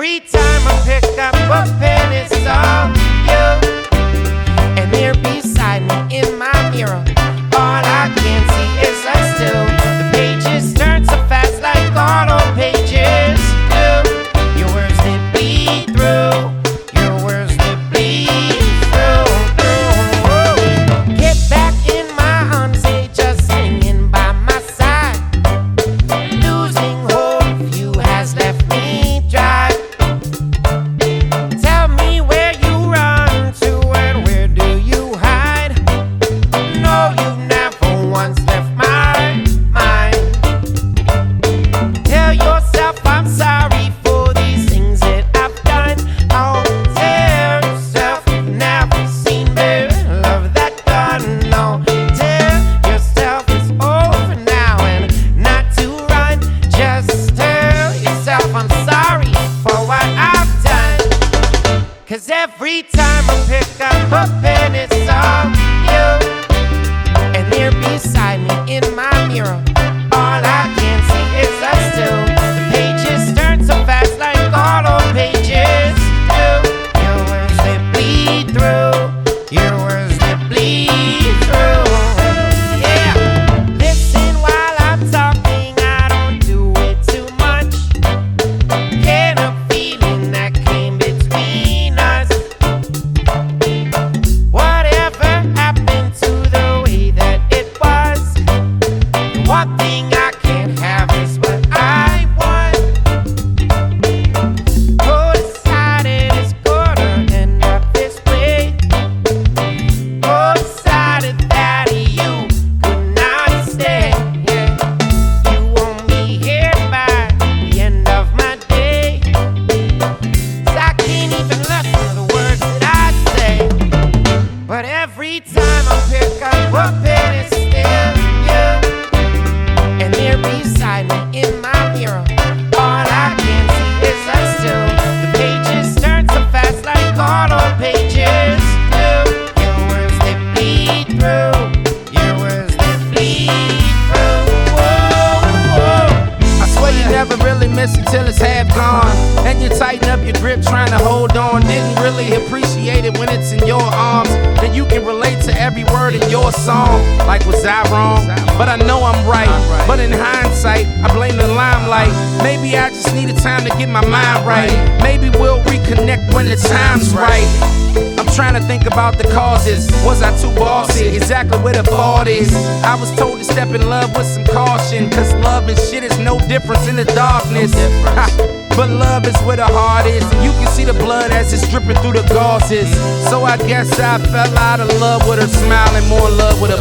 Every time I pick up a pen, it's all Cause every time I pick up a pen, it's all you. And there beside me in my mirror, till it's half gone. And you tighten up your grip trying to hold on. Didn't really appreciate it when it's in your arms. Then you can relate to every word in your song. Like, was I wrong? But I know I'm right. But in hindsight, I blame the limelight. Maybe I just needed time to get my mind right. Maybe we'll reconnect when the time's right. Trying to think about the causes. Was I too bossy? Exactly where the fault is. I was told to step in love with some caution. Cause love and shit is no difference in the darkness. But love is where the heart is. And you can see the blood as it's dripping through the gauzes. So I guess I fell out of love with her smile and more love with her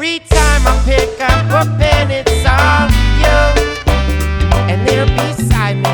Every time I pick up a pen, it's all. And there beside me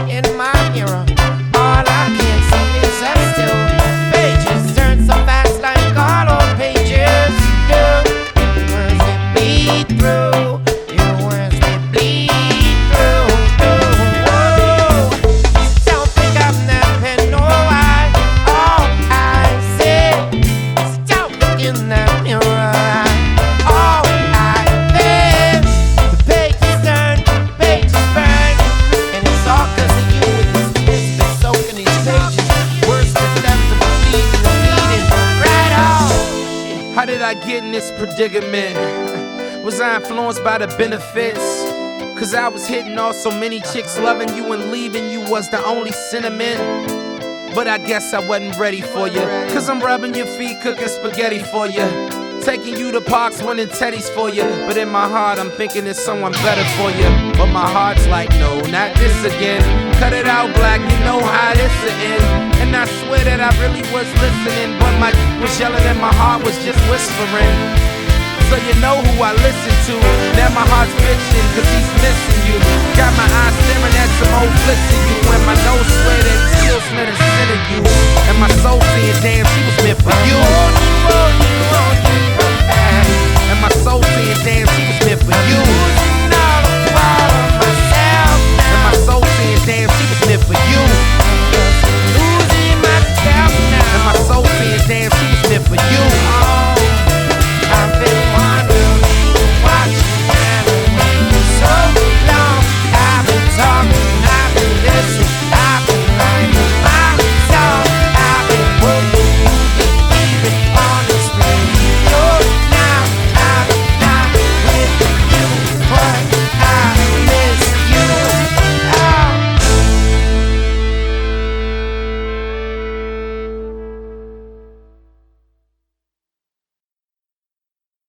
I get in this predicament? Was I influenced by the benefits? Cause I was hitting off so many chicks, loving you and leaving you was the only sentiment. But I guess I wasn't ready for you. Cause I'm rubbing your feet, cooking spaghetti for you. Taking you to parks, winning teddies for you. But in my heart, I'm thinking there's someone better for you. But my heart's like, no, not this again. Cut it out, black, you know how this will end. And I swear that I really was listening. But my was yelling and my heart was just whispering. So you know who I listen to. Now my heart's bitching, cause he's missing you. Got my eyes staring at some old flicks of you. And my nose swear that still smelling sin of you. And my soul saying, damn, she was